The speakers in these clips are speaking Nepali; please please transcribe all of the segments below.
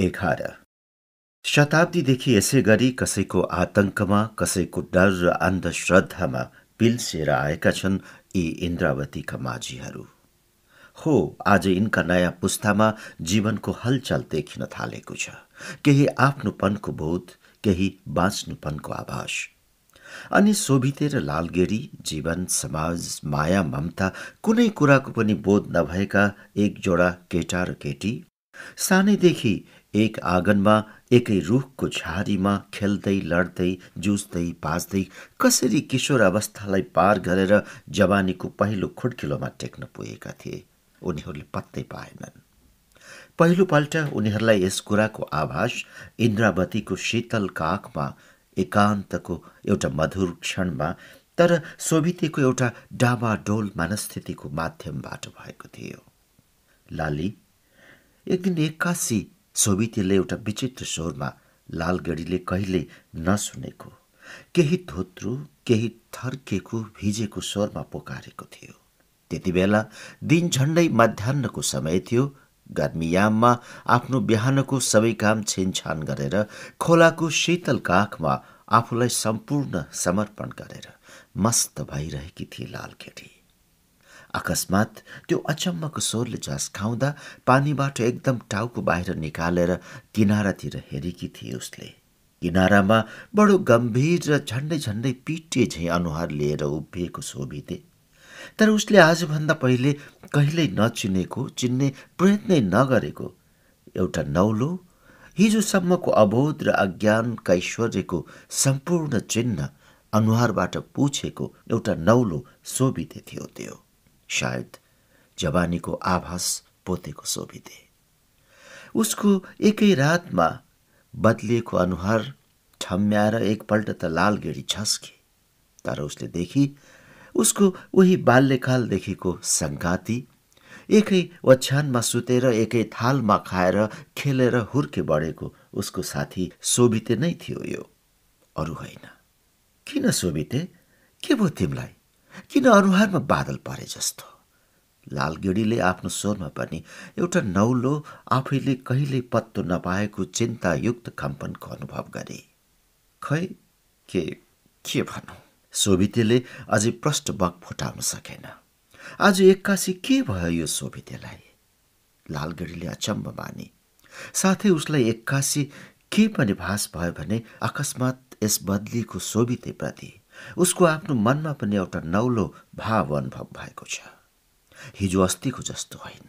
एघार शताब्दीदेखि यसै गरी कसैको आतंकमा कसैको डर र अन्धश्रद्धामा पिल्सिएर आएका छन् यी इन्द्रावतीका माझीहरू। हो आज यिनका नयाँ पुस्तामा जीवनको हलचल देखिन थालेको छ। केही आफ्नोपनको बोध केही बाँच्नुपनको आभास। अनि सोभितेर लालगेडी जीवन समाज माया ममता कुनै कुराको पनि बोध नभएका एक जोडा केटा र केटी सानैदेखि एक आँगनमा एकै रुखको झारीमा खेल्दै लड्दै जुझ्दै बाँच्दै कसरी किशोर अवस्थालाई पार गरेर जवानीको पहिलो खुड्किलोमा टेक्न पुगेका थिए उनीहरूले पत्तै पाएनन्। पहिलोपल्ट उनीहरूलाई यस कुराको आभास इन्द्रावतीको शीतल काखमा एकान्तको एउटा मधुर क्षणमा तर सोभितेको एउटा डाबाडोल मनस्थितिको माध्यमबाट भएको थियो। लाली एक दिन एक्कासी सोभितीले एउटा विचित्र स्वरमा लालगढीले कहिले नसुनेको। केही धोत्रु केही थर्केको भिजेको स्वरमा पोकारेको थियो। त्यति बेला दिन झन्डै मध्याहको समय थियो। गर्मीयाममा आफ्नो बिहानको सबै काम छिनछान गरेर खोलाको शीतल काखमा आफूलाई सम्पूर्ण समर्पण गरेर मस्त भइरहेकी थिए लालकेटी अकस्मात त्यो अचम्मको स्वरले झस्काउँदा पानीबाट एकदम टाउको बाहिर निकालेर किनारातिर हेरेकी थिए उसले। किनारामा बडो गम्भीर र झन्डै झन्डै पिटे झैँ अनुहार लिएर उभिएको शोभिते। तर उसले आजभन्दा पहिले कहिल्यै नचिनेको चिन्ने प्रयत्नै नगरेको एउटा नौलो हिजोसम्मको अबोध र अज्ञान कैश्वर्यको सम्पूर्ण चिन्ह अनुहारबाट पुछेको एउटा नौलो शोभिते थियो त्यो। सायद जवानीको आभास पोतेको सोभिते उसको एकै रातमा बदलिएको अनुहार ठम्म्याएर एकपल्ट त लाल गेडी छस्के तर उसले देखि उसको उही बाल्यकालदेखिको सङ्गाती एकै ओछ्यानमा सुतेर एकै थालमा खाएर खेलेर हुर्के बढेको उसको साथी सोभिते नै थियो यो। अरू होइन। किन सोभिते के भयो तिमीलाई? किन अनुहारमा बादल परे जस्तो? लालगिडीले आफ्नो स्वरमा पनि एउटा नौलो आफैले कहिल्यै पत्तो नपाएको चिन्तायुक्त कम्पनको अनुभव गरे। खै के के भनौँ सोभितेले अझै प्रष्ट बक फुटाउन सकेन। आज एक्कासी के भयो यो सोभितेलाई लालगढीले अचम्म माने। साथै उसलाई एक्कासी के पनि भास भयो भने अकस्मात यस बदलीको सोभितेप्रति उसको आफ्नो मनमा पनि एउटा नौलो भाव अनुभव भएको छ। हिजो अस्तिको जस्तो होइन।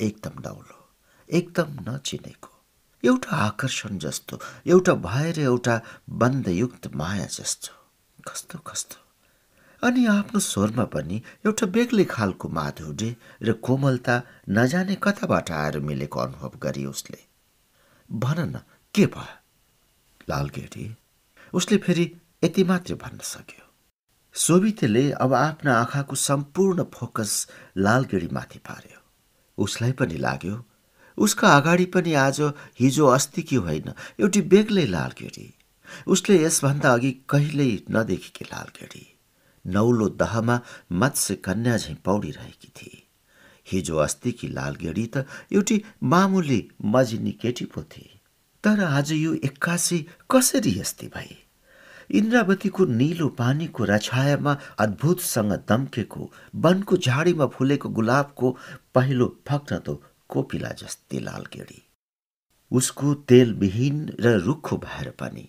एकदम नौलो एकदम नचिनेको एउटा आकर्षण जस्तो एउटा भएर एउटा बन्दयुक्त माया जस्तो कस्तो कस्तो। अनि आफ्नो स्वरमा पनि एउटा बेग्लै खालको माधुर्य र कोमलता नजाने कताबाट आएर मिलेको अनुभव गरे उसले। भन न के भयो? लालगेटी उसले फेरि यति मात्र भन्न सक्यो। सोभितेले अब आफ्ना आँखाको सम्पूर्ण फोकस लालगेडीमाथि पार्यो। उसलाई पनि लाग्यो उसका अगाडि पनि आज हिजो अस्ति कि होइन एउटी बेग्लै लालगेडी उसले यसभन्दा अघि कहिल्यै नदेखेकी लालगेडी नौलो दहमा मत्स्य कन्या झैँ पौडिरहेकी थिए हिजो अस्तिकी लालगेडी त एउटी मामुली मजिनी केटी पो थिए तर आज यो एक्कासी कसरी यस्ती भए इन्द्रावतीको निलो पानीको रछायामा अद्भुतसँग दम्केको वनको झाडीमा फुलेको गुलाबको पहिलो फक्न कोपिला जस्तै लालगेडी उसको तेलविहीन र रुखो भएर पनि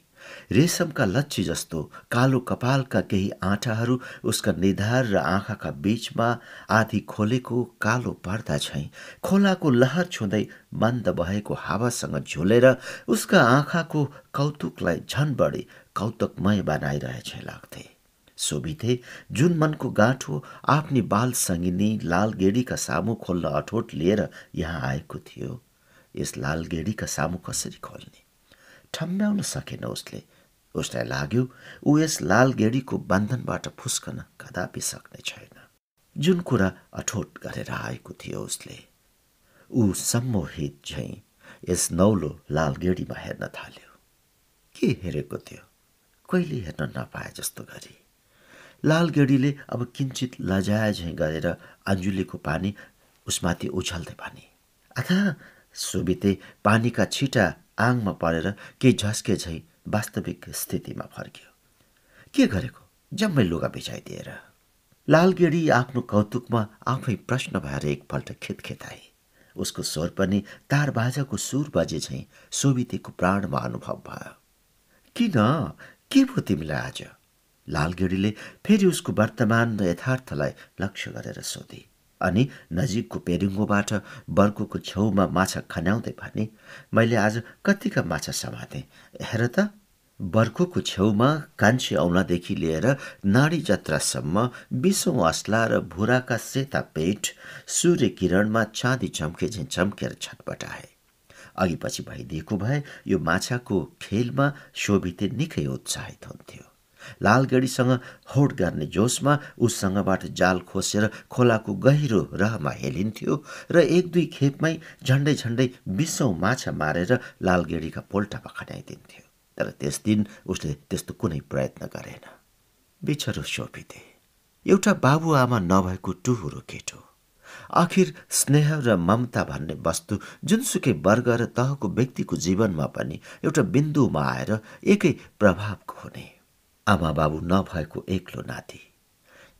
रेशमका लच्छी जस्तो कालो कपालका केही आँटाहरू उसका निधार र आँखाका बीचमा आधी खोलेको कालो पर्दा झैँ खोलाको लहर छुँदै मन्द भएको हावासँग झुलेर उसका आँखाको कौतुकलाई झन बढी कौतुकमय बनाइरहेछ लाग्थे। सोभिथे जुन मनको गाँठो आफ्नी बाल सङ्गिनी लाल गेडीका सामु खोल्न अठोट लिएर यहाँ आएको थियो यस लाल गेडीका सामु कसरी खोल्ने? ठम्ब्याउन सकेन उसले। उसलाई लाग्यो ऊ यस लाल गेडीको बन्धनबाट फुस्कन कदापि सक्ने छैन। जुन कुरा अठोट गरेर आएको थियो उसले। ऊ सम्मोहित झैँ यस नौलो लाल गेडीमा हेर्न थाल्यो। के हेरेको थियो कहिले हेर्न नपाए जस्तो गरी। लाल गेडीले अब किन्चित झैँ गरेर अञ्जुलीको पानी उसमाथि उछल्दै भने अथा सुबिते पानीका छिटा आङमा परेर केही झस्के झै वास्तविक स्थितिमा फर्क्यो। के गरेको? जम्मै लुगा बिछाइदिएर लालगेडी आफ्नो कौतुकमा आफै प्रश्न भएर एकपल्ट खेतखेताए। उसको स्वर पनि तारबाजाको सुर बजे झैँ सोभितेको प्राणमा अनुभव भयो। किन? के भयो तिमीलाई आज? लालगेडीले फेरि उसको वर्तमान र यथार्थलाई लक्ष्य गरेर सोधे अनि नजिकको पेरुङ्गोबाट बर्कोको छेउमा माछा खन्याउँदै भने मैले आज कतिका माछा समातेँ? हेर त बर्खोको छेउमा कान्छी औलादेखि लिएर नाडी जत्रासम्म बिसौँ असला र भुराका सेता पेट सूर्य किरणमा चाँदी चम्के झैँ चम्केर छटपटाए अघि पछि भइदिएको भए यो माछाको खेलमा शोभिते निकै उत्साहित हुन्थ्यो। लालगढीसँग होड गर्ने जोसमा उससँगबाट जाल खोसेर खोलाको गहिरो रहमा हेलिन्थ्यो र एक दुई खेपमै झन्डै झन्डै बिसौँ माछा मारेर लालगेडीका पोल्टामा खनाइदिन्थ्यो तर त्यस दिन उसले त्यस्तो कुनै प्रयत्न गरेन। बिछरो सोपिते एउटा बाबुआमा नभएको टुहुरो केटो। आखिर स्नेह र ममता भन्ने वस्तु जुनसुकै वर्ग र तहको व्यक्तिको जीवनमा पनि एउटा बिन्दुमा आएर एकै प्रभावको हुने। आमा बाबु नभएको एक्लो नाति।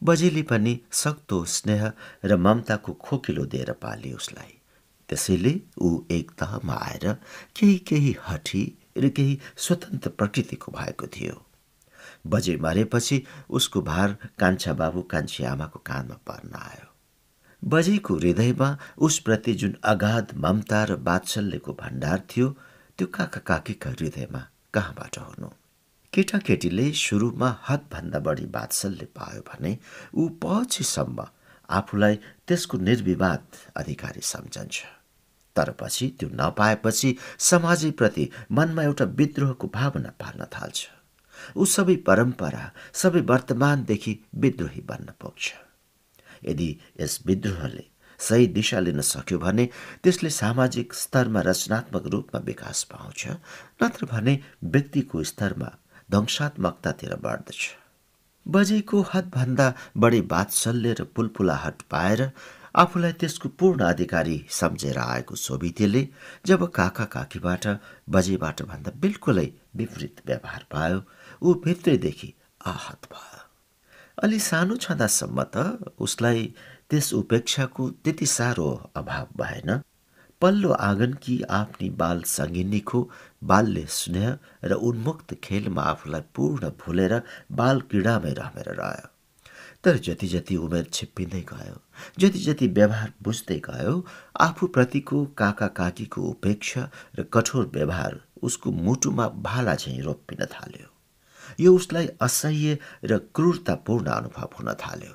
बजेली पनि सक्दो स्नेह र ममताको खोकिलो दिएर पाले उसलाई। त्यसैले ऊ एक तहमा आएर केही केही हठी र केही स्वतन्त्र प्रकृतिको भएको थियो। बजे मरेपछि उसको भार कान्छा बाबु कान्छी आमाको कानमा पर्न आयो। बजेको हृदयमा उसप्रति जुन अगाध ममता र बात्सल्यको भण्डार थियो त्यो काका काकीका हृदयमा कहाँबाट हुनु? केटाकेटीले सुरुमा हदभन्दा बढी बात्सल्य पायो भने ऊ पछिसम्म आफूलाई त्यसको निर्विवाद अधिकारी सम्झन्छ। तर पछि त्यो नपाएपछि समाजप्रति मनमा एउटा विद्रोहको भावना पार्न थाल्छ। ऊ सबै परम्परा सबै वर्तमानदेखि विद्रोही बन्न पुग्छ। यदि यस विद्रोहले सही दिशा लिन सक्यो भने त्यसले सामाजिक स्तरमा रचनात्मक रूपमा विकास पाउँछ नत्र भने व्यक्तिको स्तरमा ध्वंसात्मकतातिर बढ्दछ। बजेको हदभन्दा बढी बात्सल्य र पुलपुलाहट पाएर आफूलाई त्यसको पूर्ण अधिकारी सम्झेर आएको सोभितेले जब काका काकीबाट बजेबाट भन्दा बिल्कुलै विपरीत व्यवहार पायो ऊ भित्रैदेखि आहत भयो। अलि सानो छँदासम्म त उसलाई त्यस उपेक्षाको त्यति साह्रो अभाव भएन। पल्लो आँगनकी आफ्नी बाल सङ्गिनीको बाल्य स्नेह र उन्मुक्त खेलमा आफूलाई पूर्ण भुलेर बाल क्रीडामै रमेर रह्यो। तर जति जति उमेर छिप्पिँदै गयो जति जति व्यवहार बुझ्दै गयो आफूप्रतिको काका काकीको उपेक्षा र कठोर व्यवहार उसको मुटुमा भाला झैँ रोपिन थाल्यो। यो उसलाई असह्य र क्रूरतापूर्ण अनुभव हुन थाल्यो।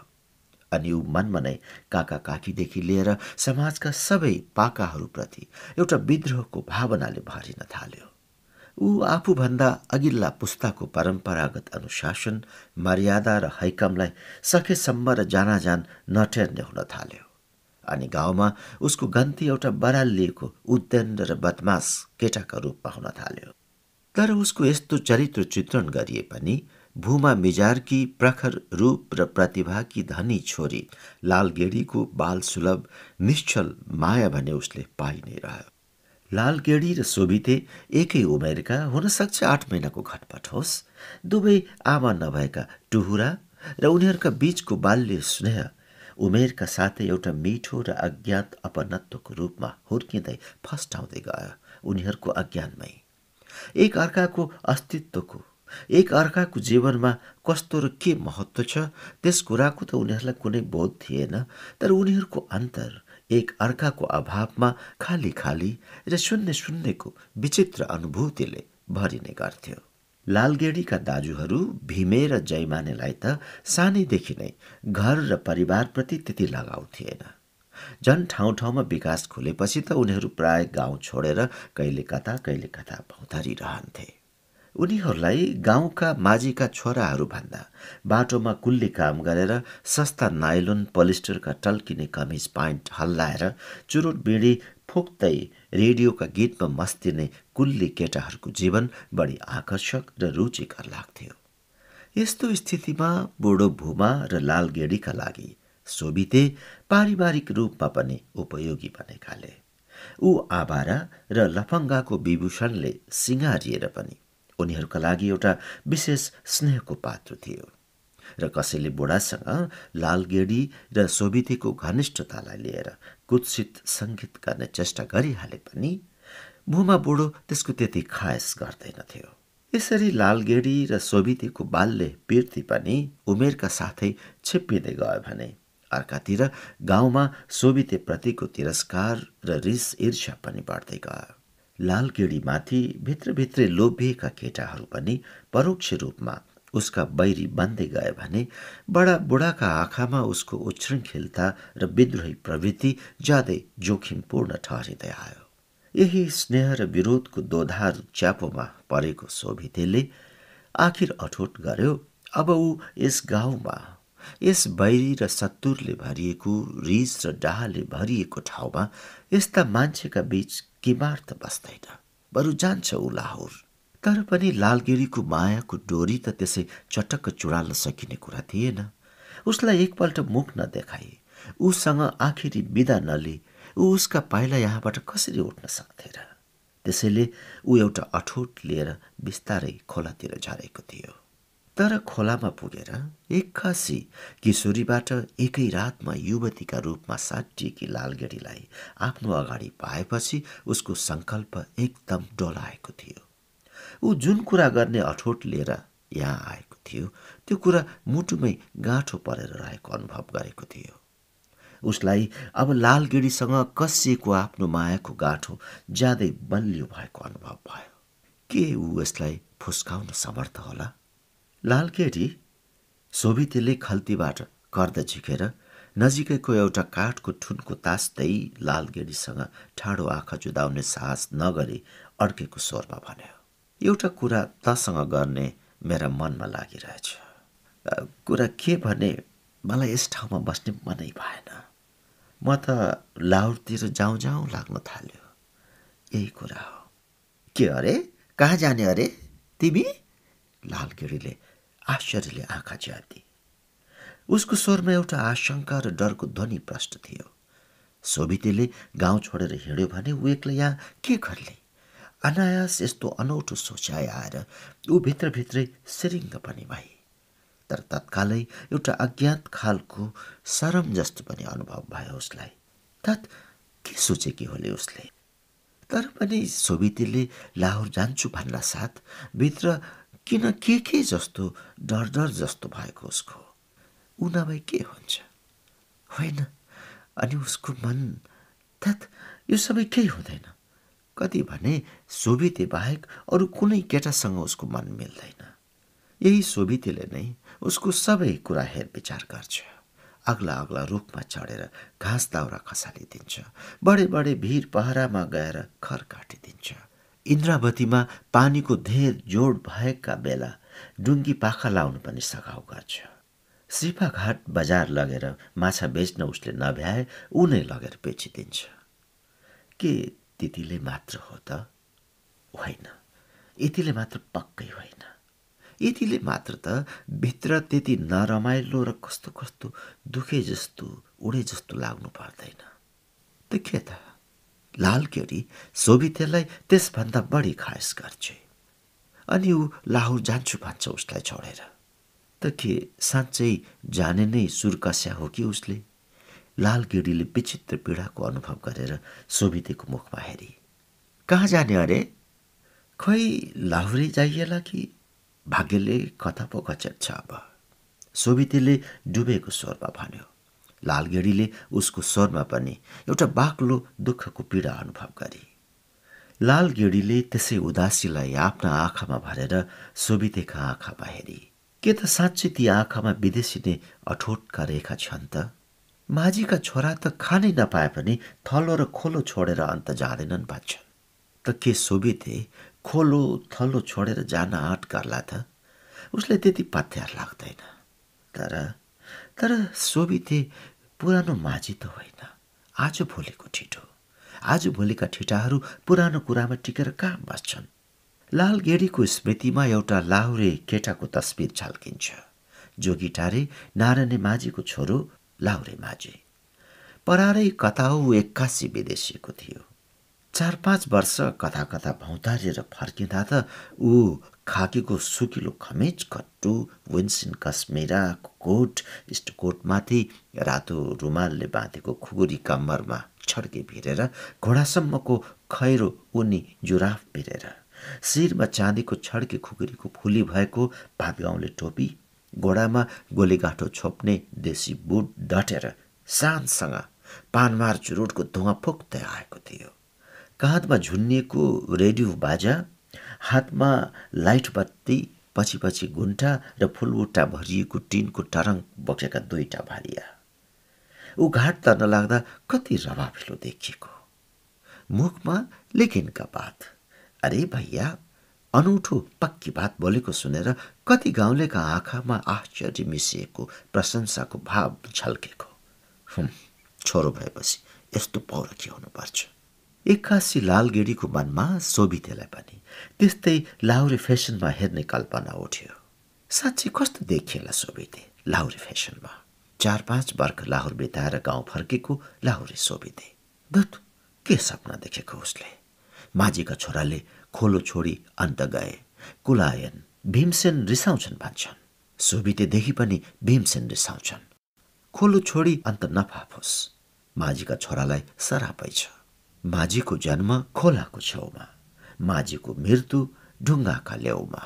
अनि ऊ मनमा नै काका काकीदेखि लिएर समाजका सबै पाकाहरूप्रति एउटा विद्रोहको भावनाले भरिन थाल्यो। ऊ आफूभन्दा अघिल्ला पुस्ताको परम्परागत अनुशासन मर्यादा र हैकमलाई सकेसम्म र जानाजान नटेर्ने हुन थाल्यो। अनि गाउँमा उसको गन्ती एउटा बरालिएको उद्दण्ड र बदमास केटाका रूपमा हुन थाल्यो। तर उसको यस्तो चरित्र चित्रण गरिए पनि भूमा मिजारकी प्रखर रूप र प्रतिभाकी धनी छोरी लालगेडीको बाल सुलभ निश्चल माया भने उसले पाइ नै रह्यो। लालगेडी र सोभिते एकै उमेरका हुनसक्छ आठ महिनाको घटपट होस्। दुवै आमा नभएका टुहुरा र उनीहरूका बीचको बाल्य स्नेह उमेरका साथै एउटा मिठो र अज्ञात अपनत्वको रूपमा हुर्किँदै फस्टाउँदै गयो उनीहरूको अज्ञानमै। एक अर्काको अस्तित्वको एक अर्काको जीवनमा कस्तो र के महत्त्व छ त्यस कुराको त उनीहरूलाई कुनै बोध थिएन तर उनीहरूको अन्तर एक अर्काको अभावमा खाली खाली र शून्य शून्यको विचित्र अनुभूतिले भरिने गर्थ्यो। लालगेडीका दाजुहरू भीमे र जयमानेलाई त सानैदेखि नै घर र परिवारप्रति त्यति लगाउ थिएन। झन् ठाउँ ठाउँमा विकास खुलेपछि त उनीहरू प्राय गाउँ छोडेर कहिले कता कहिले कता भौतारिरहन्थे उनीहरूलाई गाउँका माझीका छोराहरूभन्दा बाटोमा कुल्ली काम गरेर सस्ता नाइलोन पोलिस्टरका टल्किने कमिज पाइन्ट हल्लाएर चुरोट बिँडी फुक्दै रेडियोका गीतमा मस्तिने कुल्ली केटाहरूको जीवन बढी आकर्षक र रुचिकर लाग्थ्यो। यस्तो स्थितिमा बुढो भूमा र लालगेडीका लागि सोभिते पारिवारिक रूपमा पनि उपयोगी बनेकाले। ऊ आबारा र लफङ्गाको विभूषणले सिँगारिएर पनि उनीहरूका लागि एउटा विशेष स्नेहको पात्र थियो र कसैले बुढासँग लालगेडी र सोभितीको घनिष्ठतालाई लिएर कुत्सित सङ्गीत गर्ने चेष्टा गरिहाले पनि भूमा बुढो त्यसको त्यति खायस गर्दैनथ्यो यसरी लालगेडी र सोभितीको बाल्य पिर्ती पनि उमेरका साथै छिप्पिँदै गयो भने अर्कातिर गाउँमा प्रतिको तिरस्कार र रिस ईर्ष्या पनि बढ्दै गयो। लालगेडीमाथि भित्रभित्रै लोभिएका केटाहरू पनि परोक्ष रूपमा उसका बैरी बन्दै गए भने बडा बुढाका आँखामा उसको उच्छृङ्खलता र विद्रोही प्रवृत्ति ज्यादै जोखिमपूर्ण ठहरिँदै आयो। यही स्नेह र विरोधको दोधार च्यापोमा परेको सोभितेले आखिर अठोट गर्यो अब ऊ यस गाउँमा यस बैरी र सत्तुरले भरिएको रिस र डाहाले भरिएको ठाउँमा यस्ता मान्छेका बीच किमार्थ बस्दैन। बरु जान्छ ऊ लाहोर। तर पनि लालगिरीको मायाको डोरी त त्यसै चटक्क चुडाल्न सकिने कुरा थिएन। उसलाई एकपल्ट मुख नदेखाए उसँग आखिरी बिदा नले। ऊ उसका पाइला यहाँबाट कसरी उठ्न सक्थे र त्यसैले ऊ एउटा अठोट लिएर बिस्तारै खोलातिर झरेको थियो। तर खोलामा पुगेर एक्कासी किशोरीबाट एकै रातमा युवतीका रूपमा साटिएकी लालगेडीलाई आफ्नो अगाडि पाएपछि उसको सङ्कल्प एकदम डोलाएको थियो। ऊ जुन कुरा गर्ने अठोट लिएर यहाँ आएको थियो त्यो कुरा मुटुमै गाँठो परेर रहेको अनुभव गरेको थियो। उसलाई अब लालगिडीसँग कसिएको आफ्नो मायाको गाँठो ज्यादै बलियो भएको अनुभव भयो। के ऊ यसलाई फुस्काउन समर्थ होला? लालगेडी सोभितेले खल्तीबाट कर्द झिकेर नजिकैको एउटा काठको ठुनको तास्दै लालगेडीसँग ठाडो आँखा जुदाउने साहस नगरी अड्केको स्वरमा भन्यो एउटा कुरा तसँग गर्ने मेरा मनमा लागिरहेछ। कुरा के भने मलाई यस ठाउँमा बस्ने मनै भएन। म त लाहुरतिर जाउँ जाउँ लाग्न थाल्यो। यही कुरा हो। के अरे? कहाँ जाने अरे? तिमी? लालगिरीले आश्चर्यले आँखा च्याती। उसको स्वरमा एउटा आशंका र डरको ध्वनि प्रष्ट थियो। सोभितेले गाउँ छोडेर हिँड्यो भने ऊ एक्लै यहाँ के गर्ले अनायास यस्तो अनौठो सोचाइ आएर ऊ भित्रभित्रै सिरिङ्ग पनि भए तर तत्कालै एउटा अज्ञात खालको सरम जस्तो पनि अनुभव भयो उसलाई। तत् के सोचेकी होले उसले? तर पनि सोभितीले लाहोर जान्छु भन्दा साथ भित्र किन के के जस्तो डर डर जस्तो भएको उसको? ऊ नभए के हुन्छ? होइन? अनि उसको मन तत् यो सबै केही हुँदैन। कति भने सोभिते बाहेक अरू कुनै केटासँग उसको मन मिल्दैन। यही सोभितेले नै उसको सबै कुरा हेरविचार गर्छ। अग्ला अग्ला रुखमा चढेर घाँस दाउरा खसालिदिन्छ। बडे बडे भिर पहरामा गएर खर काटिदिन्छ। इन्द्रावतीमा पानीको धेर जोड भएका बेला डुङ्गी पाखा लाउनु पनि सघाउ गर्छ। सिपाघाट बजार लगेर माछा बेच्न उसले नभ्याए ऊ नै लगेर बेचिदिन्छ के त्यतिले मात्र हो त? होइन। यतिले मात्र पक्कै होइन। यतिले मात्र त भित्र त्यति नरमाइलो र कस्तो कस्तो दुखे जस्तो उडे जस्तो लाग्नु पर्दैन। त के त? लालकेरी सोभितेलाई त्यसभन्दा बढी खास गर्छ। अनि ऊ लाहुर जान्छु भन्छ उसलाई छोडेर। त के साँच्चै जाने नै सुरकस्या हो कि उसले? लालगिडीले विचित्र पीडाको अनुभव गरेर सोभितेको मुखमा हेरी। कहाँ जाने अरे? खै लाहुरे जाइएला कि? भाग्यले कथा पो छ अब। सोभितेले डुबेको स्वरमा भन्यो। लालगेडीले उसको स्वरमा पनि एउटा बाक्लो दुःखको पीडा अनुभव गरे। लालगेडीले त्यसै उदासीलाई आफ्ना आँखामा भरेर सोभितेका आँखामा हेरी। के त साँच्चै ती आँखामा विदेशी नै अठोटका रेखा छन् त? माझीका छोरा त खानै नपाए पनि थलो र खोलो छोडेर अन्त जाँदैनन् भन्छन्। त के सोभिते खोलो थलो छोडेर जान आँट गर्ला त? उसलाई त्यति पत्यार लाग्दैन। तर तर सोभिते पुरानो माझी त होइन। आज भोलिको ठिटो। आज भोलिका ठिटाहरू पुरानो कुरामा टिकेर कहाँ बस्छन्? लाल गेडीको स्मृतिमा एउटा लाहुरे केटाको तस्बिर जो गिटारे नारायणी माझीको छोरो लाउरे माझे परारै कता ऊ एक्कासी विदेशीको थियो। चार पाँच वर्ष कथा कथा भौतारिएर फर्किँदा त ऊ खाकीको सुकिलो खमेज कट्टु विन्सिन कस्मेराको कोट इस्टकोटमाथि रातो रुमालले बाँधेको खुगुरी कम्मरमा छड्के भिरेर घोडासम्मको खैरो उनी जुराफ भिरेर शिरमा चाँदीको छड्के खुकुरीको फुली भएको भातगाउँले टोपी घोडामा गोलीगाँठो छोप्ने देशी बुट डटेर शानसँग पानमार चुरुटको धुवा फुक्दै आएको थियो। काँधमा झुन्निएको रेडियो बाजा हातमा लाइट बत्ती पछि पछि घुन्टा र फुलबुट्टा भरिएको टिनको टरङ बोकेका दुईटा भारिया। ऊ घाट तर्न लाग्दा कति रवाफिलो देखिएको। मुखमा लेखिनका बात। अरे भैया अनौठो पक्की बात बोलेको सुनेर कति गाउँलेका आँखामा आश्चर्य मिसिएको प्रशंसाको भाव झल्केको छोरो भएपछि यस्तो पौरखी हुनुपर्छ। एक्कासी लालगेडीको मनमा सोभितेलाई पनि। त्यस्तै लाहुरे फेसनमा हेर्ने कल्पना उठ्यो। साँच्चै कस्तो देखिएला सोभिते लाहुरे फेसनमा? चार पाँच वर्ष लाहुर बिताएर गाउँ फर्केको लाहुरे सोभिते धुत के सपना देखेको उसले? माझीका छोराले खोलो छोडी अन्त गए। कुलायन भीमसेन रिसाउँछन् भन्छन्। सोभितेदेखि पनि भीमसेन रिसाउँछन्। खोलो छोडी अन्त नफाफोस् माझीका छोरालाई सरापै छ। माझीको जन्म खोलाको छेउमा माझीको मृत्यु ढुङ्गाका ल्याउमा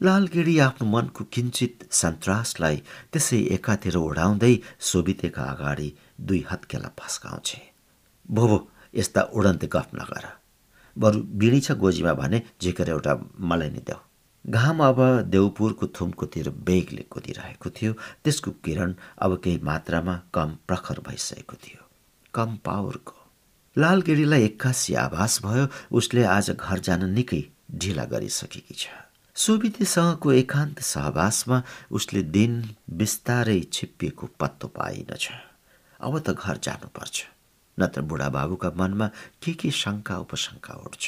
लालगिडी आफ्नो मनको किञ्चित सन्तासलाई त्यसै एकातिर ओढाउँदै सोभितेका अगाडि दुई हत्केला फस्काउँछे। भोभो यस्ता उडन्ते गफ नगर। बरु बिडी छ गोजीमा भने झिकेर एउटा मलाई नै देऊ। घाम अब देउपुरको थुम्कोतिर बेगले कुदिरहेको थियो त्यसको किरण अब केही मात्रामा कम प्रखर भइसकेको थियो। कम पावरको लालगिरीलाई एक्कासी आभास भयो। उसले आज घर जान निकै ढिला गरिसकेकी छ। सुविधिसँगको एकान्त सहवासमा उसले दिन बिस्तारै छिप्पिएको पत्तो पाइनछ। अब त घर जानुपर्छ नत्र बुढाबाबुका मनमा के के शङ्का उपशङ्का उठ्छ।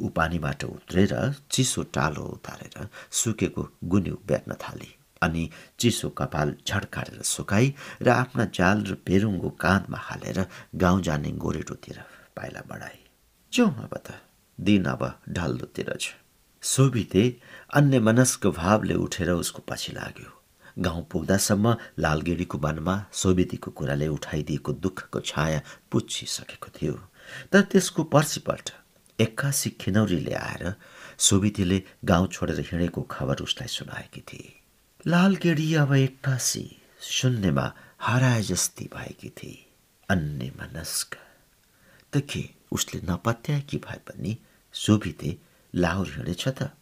ऊ पानीबाट उत्रेर चिसो टालो उतारेर सुकेको गुन्यु बेर्न थाली। अनि चिसो कपाल झड्काएर सुकाई र आफ्ना जाल र पेरुङ्गो काँधमा हालेर गाउँ जाने गोरेटोतिर पाइला बढाए जाउँ अब त दिन अब ढल्दोतिर छ। सोभिते अन्य मनस्क भावले उठेर उसको पछि लाग्यो। गाउँ पुग्दासम्म लालगेडीको वनमा सोभितीको कुराले उठाइदिएको दुःखको छाया पुच्छिसकेको थियो। तर त्यसको पर्सिपल्ट एक्कासी खिनौरीले आएर सोभितीले गाउँ छोडेर हिँडेको खबर उसलाई सुनाएकी थिए। लालगेडी अब एक्कासी शून्यमा हराए जस्ती भएकी थिए अन्य मनस्क। त के उसले नपत्याएकी भए पनि सोभिते लाहोर हिँडेछ त।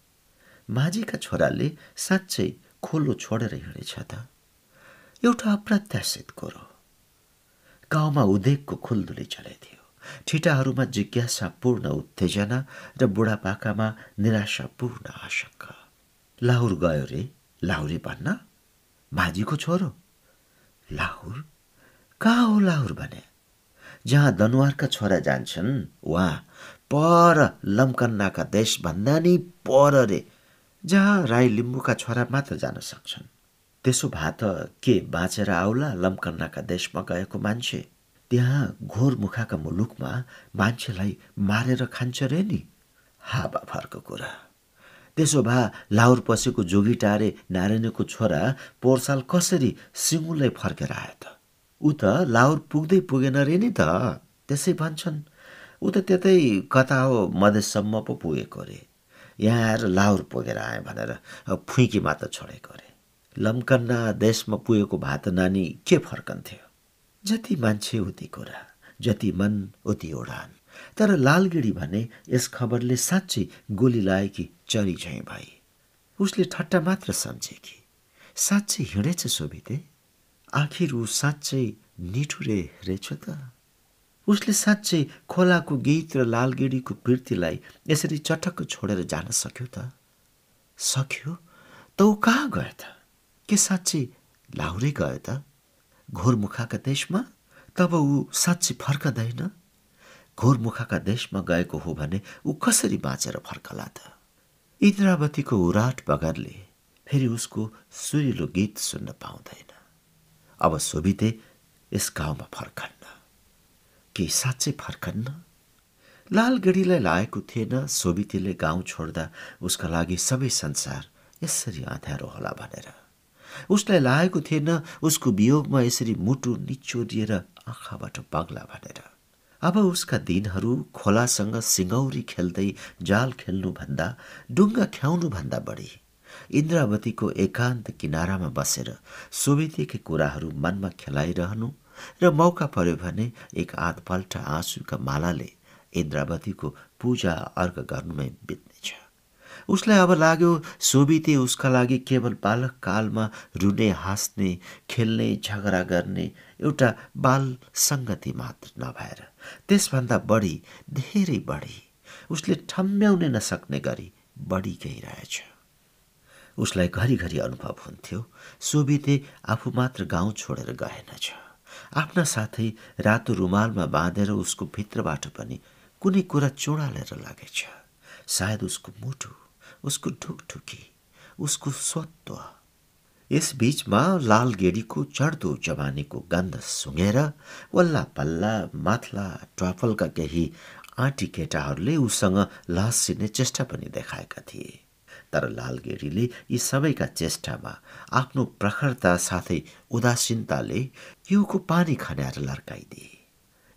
माझीका छोराले साँच्चै खोलो छोडेर हिँडेछ त। एउटा अप्रत्याशित कुरो। गाउँमा उदेकको खुल्दुली चलेथ्यो। ठिटाहरूमा जिज्ञासापूर्ण उत्तेजना र बुढापाकामा निराशापूर्ण आशंका। लाहुर गयो रे लाहुरे भन्न माझीको छोरो। लाहुर? कहाँ हो लाहुर भने? जहाँ दनुवारका छोरा जान्छन् उहाँ पर लम्कन्नाका देशभन्दा नि पर रे जहाँ राई लिम्बूका छोरा मात्र जान सक्छन्। त्यसो भए त के बाँचेर आउला लम्कन्नाका देशमा गएको मान्छे? त्यहाँ घोर मुखाका मुलुकमा मान्छेलाई मारेर खान्छ रे नि। हाबा फर्को कुरा। त्यसो भए लाहुर पसेको जोगी टारे नारायणको छोरा पोर्साल कसरी सिङ्गुलाई फर्केर आयो त? ऊ त लाहुर पुग्दै पुगेन रे नि त। त्यसै भन्छन्। ऊ त त्यतै कता हो मधेससम्म पो पुगेको रे। यहाँ आएर लाहुर पुगेर आएँ भनेर फुइकी मात्र छोडेको अरे लम्कन्ना देशमा पुगेको भात नानी के फर्कन्थ्यो? जति मान्छे उति कुरा जति मन उति उडान। तर लालगिडी भने यस खबरले साँच्चै गोली लाएकी चरी झैँ भाइ उसले ठट्टा मात्र सम्झे कि साँच्चै हिँडेछ सोभिते। आखिर ऊ साँच्चै निठुरे रहेछ त। उसले साँच्चै खोलाको गीत र लालगिडीको पिर्तीलाई यसरी चटक्क छोडेर जान सक्यो त। सक्यो? त ऊ कहाँ गयो त? के साँच्चै लाहुरै गयो त? घोरमुखाका देशमा? तब ऊ साँच्चै फर्कँदैन? घोरमुखाका देशमा गएको हो भने ऊ कसरी बाँचेर फर्कला त? इन्द्रावतीको उराट बगरले फेरि उसको सुरिलो गीत सुन्न पाउँदैन। अब सोभिते यस गाउँमा फर्कन्न। के साँच्चै फर्कन्न? लालगढीलाई लागेको थिएन सोभितीले गाउँ छोड्दा उसका लागि सबै संसार यसरी अँध्यारो होला भनेर। उसलाई लागेको थिएन उसको वियोगमा यसरी मुटु निचोरिएर आँखाबाट बग्ला भनेर। अब उसका दिनहरू खोलासँग सिङ्गौरी खेल्दै जाल खेल्नुभन्दा डुङ्गा ख्याउनुभन्दा बढी। इन्द्रावतीको एकान्त किनारामा बसेर सोभितीकै कुराहरू मनमा खेलाइरहनु र मौका पर्यो भने एक आधपल्ट आँसुका मालाले इन्द्रावतीको पूजा अर्घ गर्नुमै बित्नेछ। उसलाई अब लाग्यो सोभिते उसका लागि केवल बालक कालमा रुने हाँस्ने खेल्ने झगडा गर्ने एउटा बाल सङ्गति मात्र नभएर त्यसभन्दा बढी धेरै बढी उसले ठम्ब्याउनै नसक्ने गरी बढी गइरहेछ। उसलाई घरिघरि अनुभव हुन्थ्यो सोभिते आफू मात्र गाउँ छोडेर गएनछ। आफ्ना साथै रातो रुमालमा बाँधेर उसको भित्रबाट पनि कुनै कुरा चोडालेर लागेछ। सायद उसको मुटु उसको ढुकढुकी उसको स्वत्व यस बीचमा लाल गेडीको चढ्दो जवानीको गन्ध सुँगेर वल्ला पल्ला माथला ट्वाफलका केही आँटी केटाहरूले उसँग लासिने चेष्टा पनि देखाएका थिए। तर लालगेडीले यी सबैका चेष्टामा आफ्नो प्रखरता साथै उदासीनताले युको पानी खन्याएर लर्काइदिए।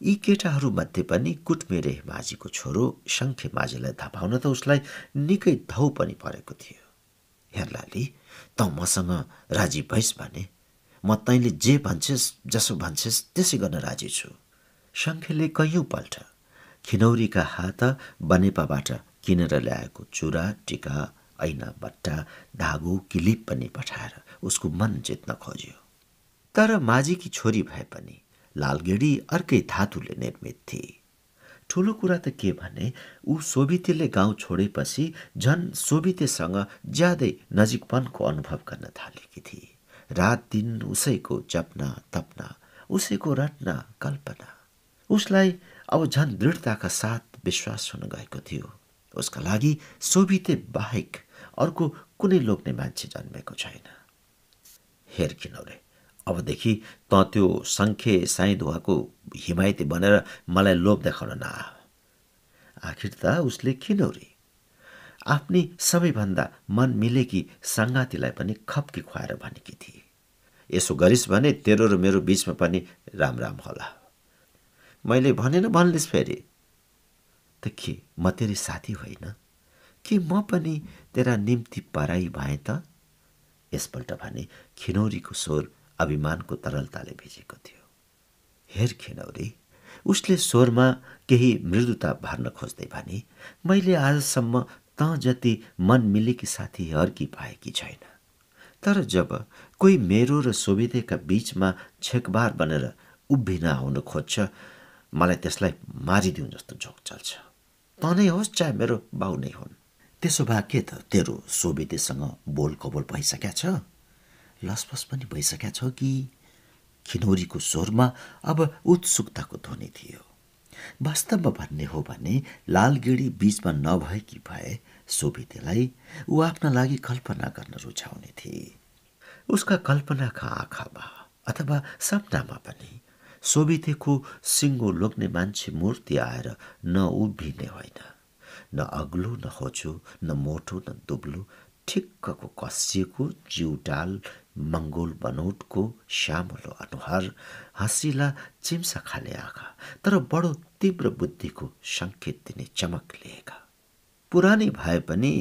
यी केटाहरूमध्ये पनि कुटमेरे माझीको छोरो सङ्खे माझीलाई धपाउन त उसलाई निकै धौ पनि परेको थियो। हेर्लाली त मसँग राजी भइस् भने म तैँले जे भन्छेस् जसो भन्छेस् त्यसै गर्न राजी छु। सङ्खेले कैयौँपल्ट खिनौरीका हात बनेपाबाट किनेर ल्याएको चुरा टिका ऐना बट्टा धागो किलिप पनि पठाएर उसको मन जित्न खोज्यो। तर माझीकी छोरी भए पनि लालगेडी अर्कै धातुले निर्मित थिए। ठुलो कुरा त के भने ऊ सोभितेले गाउँ छोडेपछि झन् सोभितेसँग ज्यादै नजिकपनको अनुभव गर्न थालेकी थिए। रात दिन उसैको जप्ना तप्ना उसैको रट्ना कल्पना। उसलाई अब झन् दृढताका साथ विश्वास हुन गएको थियो। उसका लागि सोभिते बाहेक अर्को कुनै लोग्ने मान्छे जन्मेको छैन। हेर किनौरे अबदेखि त त्यो सङ्खे साईधुवाको हिमायती बनेर मलाई लोभ देखाउन न आखिर त उसले खिनौरी आफ्नी सबैभन्दा मन मिलेकी सङ्गातीलाई पनि खप्की खुवाएर भनेकी थिए। यसो गरिस् भने तेरो र मेरो बिचमा पनि राम राम होला। मैले भनेन भन्लिस् फेरि। त के म तेरी साथी होइन? कि म पनि तेरा निम्ति पराई भएँ त? यसपल्ट भने खिनौरीको स्वर अभिमानको तरलताले भिजेको थियो। हेर खिनौरी उसले स्वरमा केही मृदुता भर्न खोज्दै भने मैले आजसम्म त जति मन मिलेकी साथी हर्की पाएकी छैन। तर जब कोही मेरो र सोभिदेका बीचमा छेकबार बनेर उभिन आउन खोज्छ मलाई त्यसलाई मारिदिउँ जस्तो झोक चल्छ। त नै होस् चाहे मेरो बाउ नै हुन्। त्यसो भए के त तेरो सोभितेसँग बोल कबोल भइसकेका छ? लसपस पनि भइसकेका छ कि? खिनौरीको स्वरमा अब उत्सुकताको ध्वनि थियो। वास्तवमा भन्ने हो भने लालगेडी बीचमा नभएकी भए सोभितेलाई ऊ आफ्ना लागि कल्पना गर्न रुचाउने थिए। उसका कल्पनाका आँखामा अथवा सपनामा पनि सोभितेको सिङ्गो लोग्ने मान्छे मूर्ति आएर न उभिने होइन न अग्लो न होचो न मोटो न दुब्लो ठिक्कको कसिएको जिउडाल मङ्गोल बनोटको श्यामलो अनुहार हँसिला चिम्सा खाले आँखा तर बडो तीव्र बुद्धिको सङ्केत दिने चमक लिएका। पुरानी भए पनि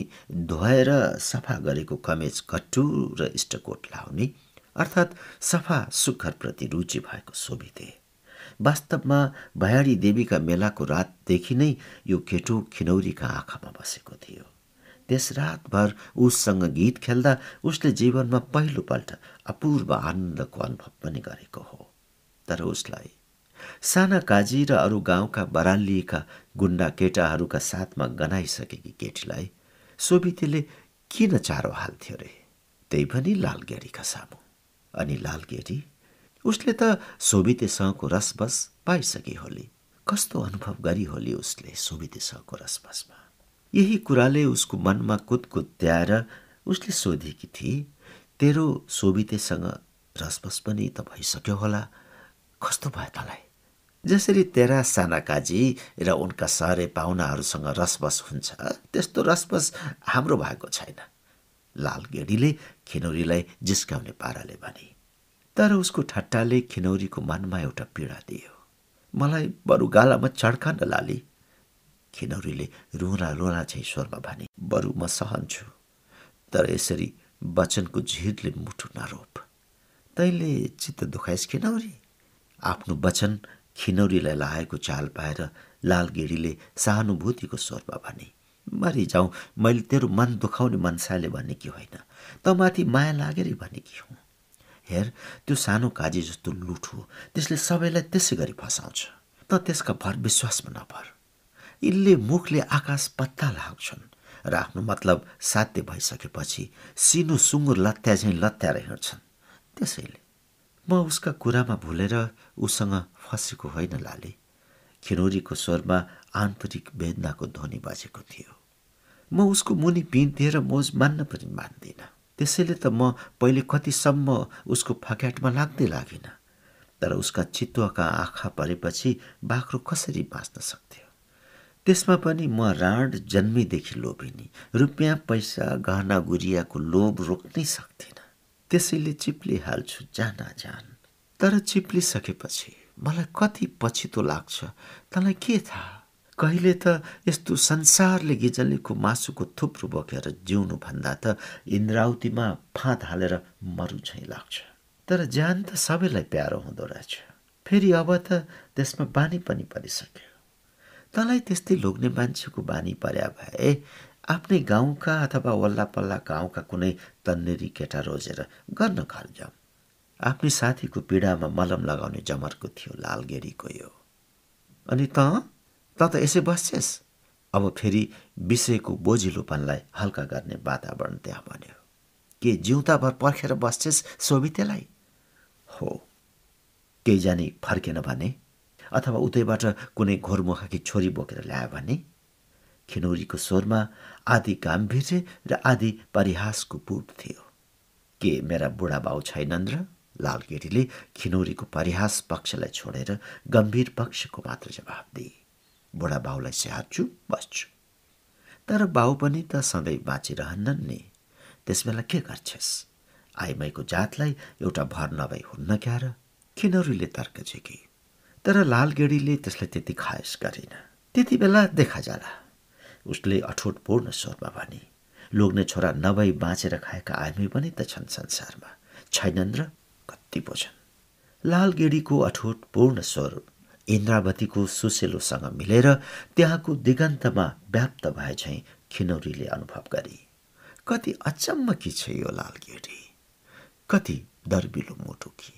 धोएर सफा गरेको कमेज कट्टु र इष्टकोट लाउने अर्थात् सफा सुखरप्रति रुचि भएको सोभिते वास्तवमा भयाडी देवीका मेलाको रातदेखि नै यो केटो खिनौरीका आँखामा बसेको थियो। त्यस रातभर उससँग गीत खेल्दा उसले जीवनमा पहिलोपल्ट अपूर्व आनन्दको अनुभव पनि गरेको हो। तर उसलाई साना काजी र अरू गाउँका बरालिएका गुन्डा केटाहरूका साथमा गनाइसकेकी केटीलाई सोभितेले किन चारो हाल्थ्यो रे? त्यही पनि लालगेडीका सामु। अनि लालगेडी उसले त सोभितेसँगको रसबस पाइसके होली। कस्तो अनुभव गरी होली उसले सोभितेसँगको रसबसमा? यही कुराले उसको मनमा कुदकुत्याएर उसले सोधेकी थिए तेरो सोभितेसँग रसबस पनि त भइसक्यो होला। कस्तो भयो तँलाई? जसरी तेरा साना काजी र उनका सारे पाहुनाहरूसँग रसबस हुन्छ त्यस्तो रसबस हाम्रो भएको छैन। लाल गेडीले खिनौरीलाई जिस्काउने पाराले भने तर उसको ठट्टाले खिनौरीको मनमा एउटा पीडा दियो। मलाई बरु गालामा चड्का लाली। खिनौरीले रुला रुला चाहिँ स्वरमा भने बरु म सहन्छु। तर यसरी वचनको झिरले मुठु नरोप। तैँले चित्त दुखाइस खिनौरी आफ्नो वचन खिनौरीलाई लागेको चाल पाएर लाल गिडीले सहानुभूतिको स्वरमा भने मरि जाउँ मैले तेरो मन दुखाउने मनसाले भने कि होइन। त माथि माया लागेरै भने कि हुँ। हेर त्यो सानो काजी जस्तो लुठ हो त्यसले सबैलाई त्यसै गरी फसाउँछ। त त्यसका भर विश्वासमा नभर। यिनले मुखले आकाश पत्ता लाग्छन् र आफ्नो मतलब साध्य भइसकेपछि सिनो सुँगुर लत्या झैँ लत्याएर हिँड्छन्। त्यसैले म उसका कुरामा भुलेर उसँग फसेको होइन लाले। खिनौरीको स्वरमा आन्तरिक वेदनाको ध्वनि बाजेको थियो। म उसको मुनि पिन्थेर मोज मान्न पनि मान्दिनँ। त्यसैले त म पहिले कतिसम्म उसको फक्याटमा लाग्दै लागिनँ। तर उसका चित्वका आँखा परेपछि बाख्रो कसरी बाँच्न सक्थ्यो? त्यसमा पनि म राँड जन्मीदेखि लोभिनी। रुपियाँ पैसा गहना गुरियाको लोभ रोक्नै सक्दिनँ। त्यसैले चिप्लिहाल्छु जान जान। तर चिप्लिसकेपछि मलाई कति पछितो लाग्छ तँलाई के थाहा? कहिले त यस्तो संसारले गिजलेको मासुको थुप्रो बोकेर जिउनु भन्दा त इन्द्रावतीमा फाँत हालेर मरु झैँ लाग्छ। तर ज्यान त सबैलाई प्यारो हुँदो रहेछ। फेरि अब त त्यसमा बानी पनि परिसक्यो। तँलाई त्यस्तै लोग्ने मान्छेको बानी पर्या भए आफ्नै गाउँका अथवा वल्ला पल्ला गाउँका कुनै तन्नेरी केटा रोजेर गर्न घर जाउँ आफ्नै साथीको पीडामा मलम लगाउने जमरको थियो लालगेरीको यो। अनि त? त त यसै बस्छेस्। अब फेरि विषयको बोझिलोपनलाई हल्का गर्ने वातावरण त्यहाँ बन्यो। के जिउताभर पर्खेर बस्छेस् सोभितेलाई हो। केही जानी फर्केन भने? अथवा उतैबाट कुनै घोरमुखाकी छोरी बोकेर ल्यायो भने? खिनौरीको स्वरमा आदि गाम्भीर्य र आदि परिहासको पुट थियो। के मेरा बुढा बाउ छैनन् र? लालगेरीले खिनौरीको परिहास पक्षलाई छोडेर गम्भीर पक्षको मात्र जवाब दिए। बुढा बाउलाई स्याहार्छु बस्छु। तर बाउ पनि त सधैँ बाँचिरहन्नन् नि। त्यसबेला के गर्छेस्? आइमाईको जातलाई एउटा भर नभई हुन्न क्या र खिनौरीले तर्क झिके। तर लालगेडीले त्यसलाई त्यति खायस गरेन। त्यति बेला देखा जाला। उसले अठोटपूर्ण स्वरमा भने लोग्ने छोरा नभई बाँचेर खाएका आदमी पनि त छन् संसारमा। छैनन् र कति पो छन्। लालगेडीको अठोटपूर्ण स्वर इन्द्रावतीको सुसेलोसँग मिलेर त्यहाँको दिगन्तमा व्याप्त भए झैँ खिनौरीले अनुभव गरे। कति अचम्म कि छ यो लालगेडी? कति दर्बिलो मोटो कि?